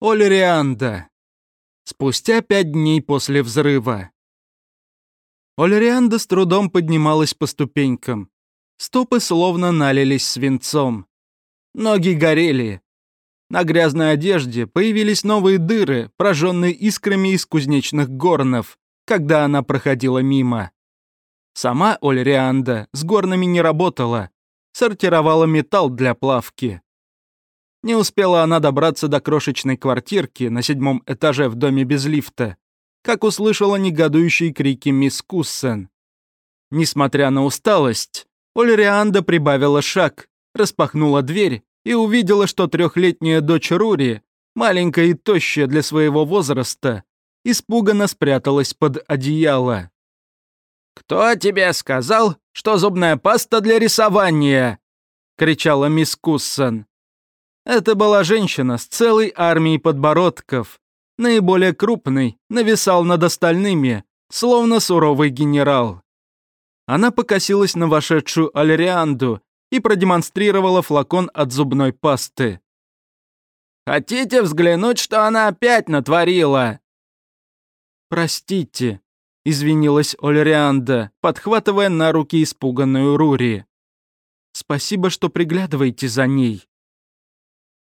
Олерианда. Спустя пять дней после взрыва. Олерианда с трудом поднималась по ступенькам. Стопы словно налились свинцом. Ноги горели. На грязной одежде появились новые дыры, прожженные искрами из кузнечных горнов, когда она проходила мимо. Сама Ольрианда с горнами не работала, сортировала металл для плавки. Не успела она добраться до крошечной квартирки на седьмом этаже в доме без лифта, как услышала негодующие крики мисс Куссен. Несмотря на усталость, Ольрианда прибавила шаг, распахнула дверь и увидела, что трехлетняя дочь Рури, маленькая и тощая для своего возраста, испуганно спряталась под одеяло. «Кто тебе сказал, что зубная паста для рисования?» — кричала мисс Куссон. Это была женщина с целой армией подбородков. Наиболее крупный нависал над остальными, словно суровый генерал. Она покосилась на вошедшую Альрианду и продемонстрировала флакон от зубной пасты. «Хотите взглянуть, что она опять натворила?» «Простите», — извинилась Ольрианда, подхватывая на руки испуганную Рури. «Спасибо, что приглядываете за ней».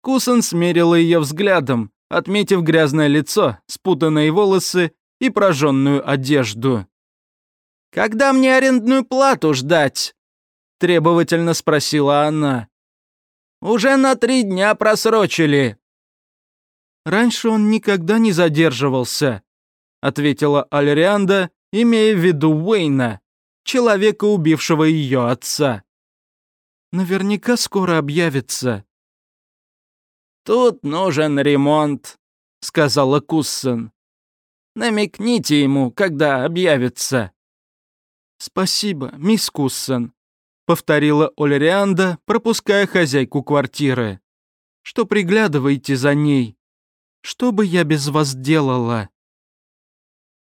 Кусон смерила ее взглядом, отметив грязное лицо, спутанные волосы и прожженную одежду. «Когда мне арендную плату ждать?» — требовательно спросила она. «Уже на три дня просрочили». «Раньше он никогда не задерживался», — ответила Альрианда, имея в виду Уэйна, человека, убившего ее отца. «Наверняка скоро объявится». «Тут нужен ремонт», — сказала Куссон. «Намекните ему, когда объявится». «Спасибо, мисс Куссон», — повторила Олерианда, пропуская хозяйку квартиры. «Что приглядываете за ней? Что бы я без вас делала?»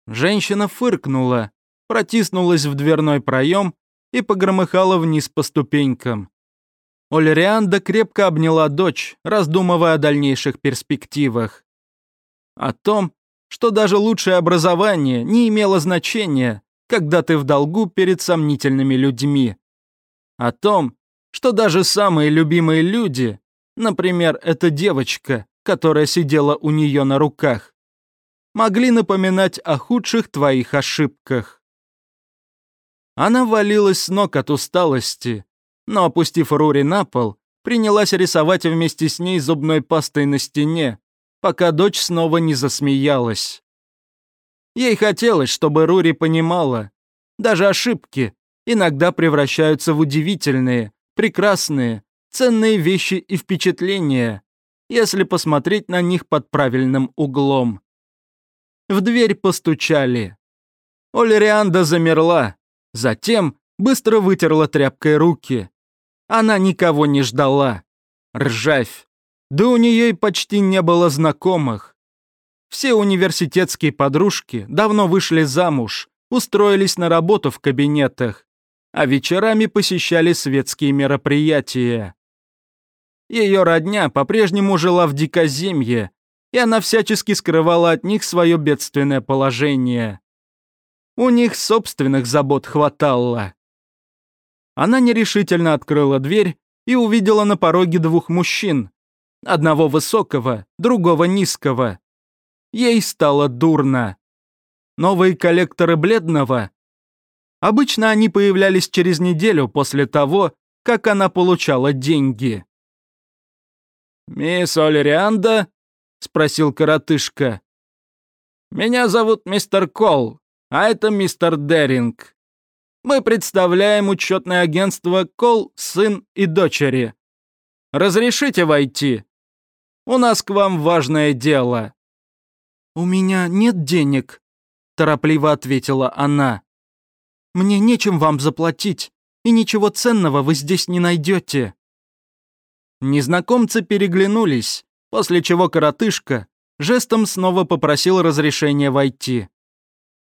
Женщина фыркнула, протиснулась в дверной проем и погромыхала вниз по ступенькам. Ольрианда крепко обняла дочь, раздумывая о дальнейших перспективах. О том, что даже лучшее образование не имело значения, когда ты в долгу перед сомнительными людьми. О том, что даже самые любимые люди, например, эта девочка, которая сидела у нее на руках, могли напоминать о худших твоих ошибках. Она валилась с ног от усталости, но, опустив Рури на пол, принялась рисовать вместе с ней зубной пастой на стене, пока дочь снова не засмеялась. Ей хотелось, чтобы Рури понимала, даже ошибки иногда превращаются в удивительные, прекрасные, ценные вещи и впечатления, если посмотреть на них под правильным углом. В дверь постучали. Олерианда замерла, затем быстро вытерла тряпкой руки. Она никого не ждала. Ржавь. Да у нее и почти не было знакомых. Все университетские подружки давно вышли замуж, устроились на работу в кабинетах, а вечерами посещали светские мероприятия. Ее родня по-прежнему жила в дикоземье, и она всячески скрывала от них свое бедственное положение. У них собственных забот хватало. Она нерешительно открыла дверь и увидела на пороге двух мужчин. Одного высокого, другого низкого. Ей стало дурно. Новые коллекторы бледного. Обычно они появлялись через неделю после того, как она получала деньги. «Мисс Олерианда?» — спросил коротышка. «Меня зовут мистер Кол, а это мистер Деринг мы представляем учетное агентство Кол, сын и дочери. Разрешите войти? У нас к вам важное дело». «У меня нет денег», — торопливо ответила она. «Мне нечем вам заплатить, и ничего ценного вы здесь не найдете». Незнакомцы переглянулись, после чего коротышка жестом снова попросил разрешения войти.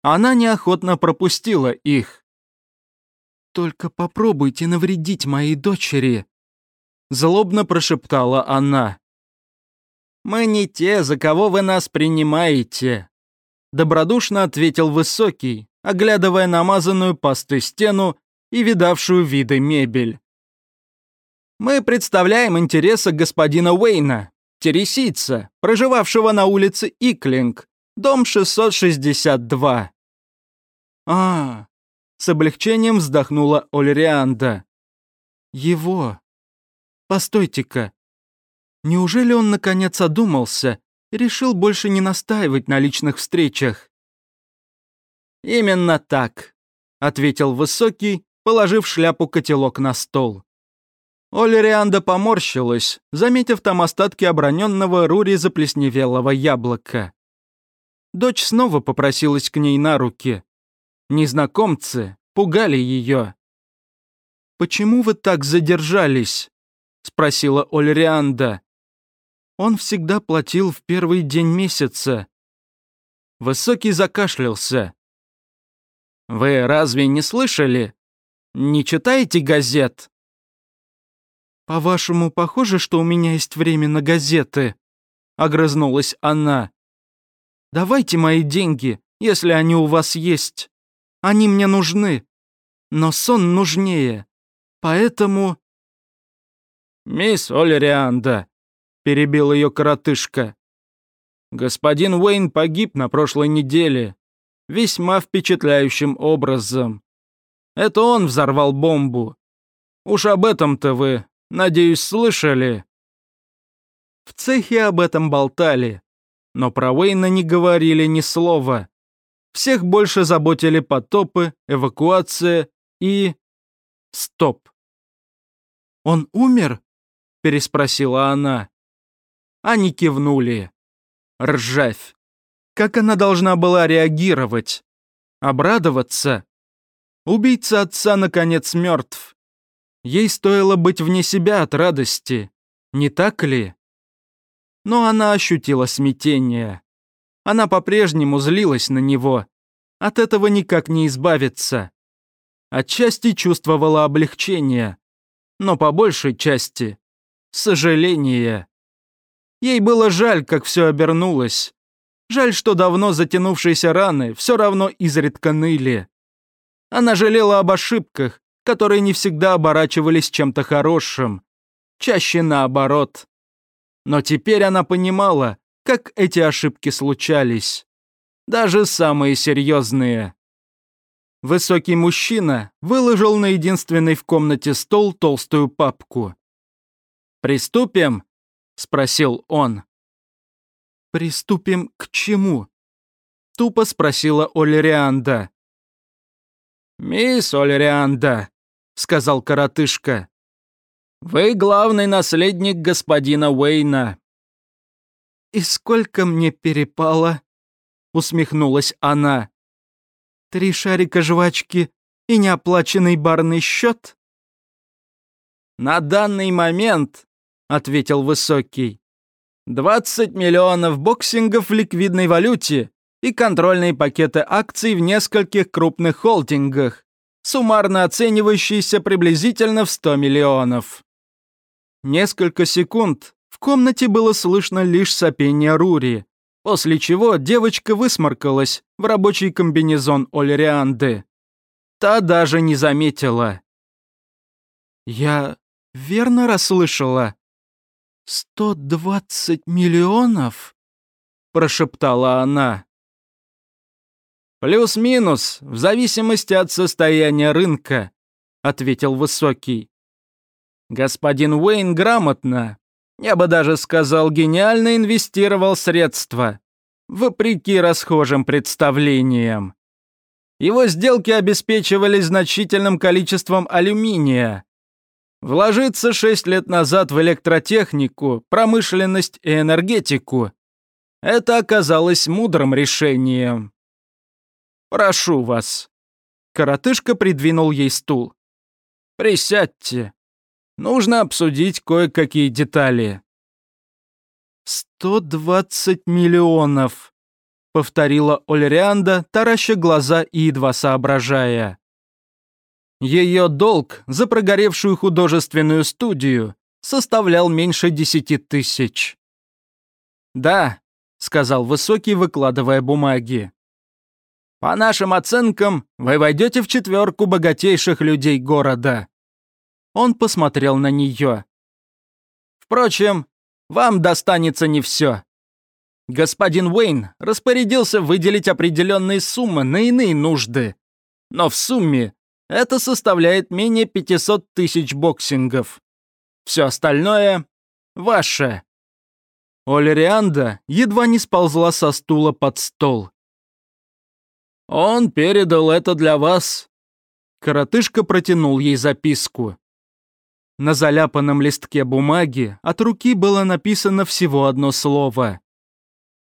Она неохотно пропустила их. «Только попробуйте навредить моей дочери», — злобно прошептала она. Мы не те, за кого вы нас принимаете», — добродушно ответил Высокий, оглядывая намазанную пастой стену и видавшую виды мебель. «Мы представляем интересы господина Уэйна, тересийца, проживавшего на улице Иклинг, дом 662». «А, с облегчением вздохнула Ольрианда. Его. Постойте-ка. Неужели он наконец одумался и решил больше не настаивать на личных встречах? «Именно так», — ответил Высокий, положив шляпу котелок на стол. Олерианда поморщилась, заметив там остатки оброненного Рури заплесневелого яблока. Дочь снова попросилась к ней на руки. Незнакомцы пугали ее. «Почему вы так задержались?» — спросила Ольрианда. «Он всегда платил в первый день месяца». Высокий закашлялся. «Вы разве не слышали? Не читаете газет?» «По-вашему, похоже, что у меня есть время на газеты?» — огрызнулась она. «Давайте мои деньги, если они у вас есть. Они мне нужны. Но сон нужнее. Поэтому...» «Мисс Олерианда», — перебил ее коротышка. «Господин Уэйн погиб на прошлой неделе. Весьма впечатляющим образом. Это он взорвал бомбу. Уж об этом-то вы, надеюсь, слышали?» В цехе об этом болтали, но про Уэйна не говорили ни слова. Всех больше заботили потопы, эвакуация и... Стоп. «Он умер?» — переспросила она. Они кивнули. Ржавь. Как она должна была реагировать? Обрадоваться? Убийца отца, наконец, мертв. Ей стоило быть вне себя от радости, не так ли? Но она ощутила смятение. Она по-прежнему злилась на него. От этого никак не избавиться. Отчасти чувствовала облегчение но по большей части — сожаление. Ей было жаль, как все обернулось. Жаль, что давно затянувшиеся раны все равно изредка ныли. Она жалела об ошибках, которые не всегда оборачивались чем-то хорошим. Чаще наоборот. Но теперь она понимала, как эти ошибки случались. Даже самые серьезные. Высокий мужчина выложил на единственный в комнате стол толстую папку. «Приступим?» — спросил он. «Приступим к чему?» — тупо спросила Олерианда. «Мисс Олерианда», — сказал коротышка, — «вы главный наследник господина Уэйна». «И сколько мне перепало?» — усмехнулась она. Три шарика жвачки и неоплаченный барный счет?» «На данный момент», — ответил Высокий, «20 миллионов боксингов в ликвидной валюте и контрольные пакеты акций в нескольких крупных холдингах, суммарно оценивающиеся приблизительно в 100 миллионов». Несколько секунд комнате было слышно лишь сопение Рури, После чего девочка высморкалась в рабочий комбинезон Ольрианды. Та даже не заметила. «Я верно расслышала? Сто двадцать миллионов?» прошептала она. «Плюс-минус, в зависимости от состояния рынка», ответил Высокий. Господин Уэйн грамотно, я бы даже сказал, гениально инвестировал средства, вопреки расхожим представлениям. Его сделки обеспечивались значительным количеством алюминия. Вложиться шесть лет назад в электротехнику, промышленность и энергетику – это оказалось мудрым решением. «Прошу вас». Коротышка придвинул ей стул. «Присядьте. Нужно обсудить кое-какие детали». «Сто двадцать миллионов», — повторила Ольрианда, тараща глаза и едва соображая. Ее долг за прогоревшую художественную студию составлял меньше десяти тысяч. «Да», — сказал Высокий, выкладывая бумаги. «По нашим оценкам, вы войдете в четверку богатейших людей города». Он посмотрел на нее. «Впрочем, вам достанется не все. Господин Уэйн распорядился выделить определенные суммы на иные нужды, но в сумме это составляет менее 500 тысяч боксингов. Все остальное — ваше». Олерианда едва не сползла со стула под стол. «Он передал это для вас». Коротышка протянул ей записку. На заляпанном листке бумаги от руки было написано всего одно слово.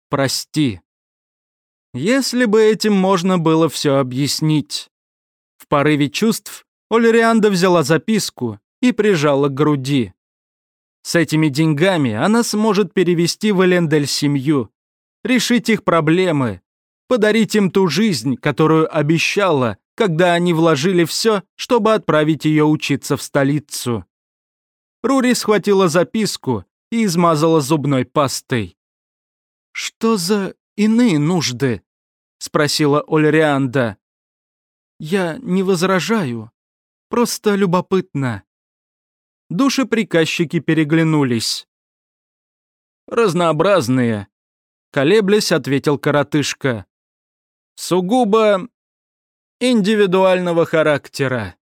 «Прости». Если бы этим можно было все объяснить. В порыве чувств Олерианда взяла записку и прижала к груди. С этими деньгами она сможет перевести в Элендель семью, решить их проблемы, подарить им ту жизнь, которую обещала, когда они вложили все, чтобы отправить ее учиться в столицу. Рури схватила записку и измазала зубной пастой. «Что за иные нужды?» — спросила Ольрианда. «Я не возражаю. Просто любопытно». Души-приказчики переглянулись. «Разнообразные», — колеблясь, ответил коротышка. «Сугубо индивидуального характера».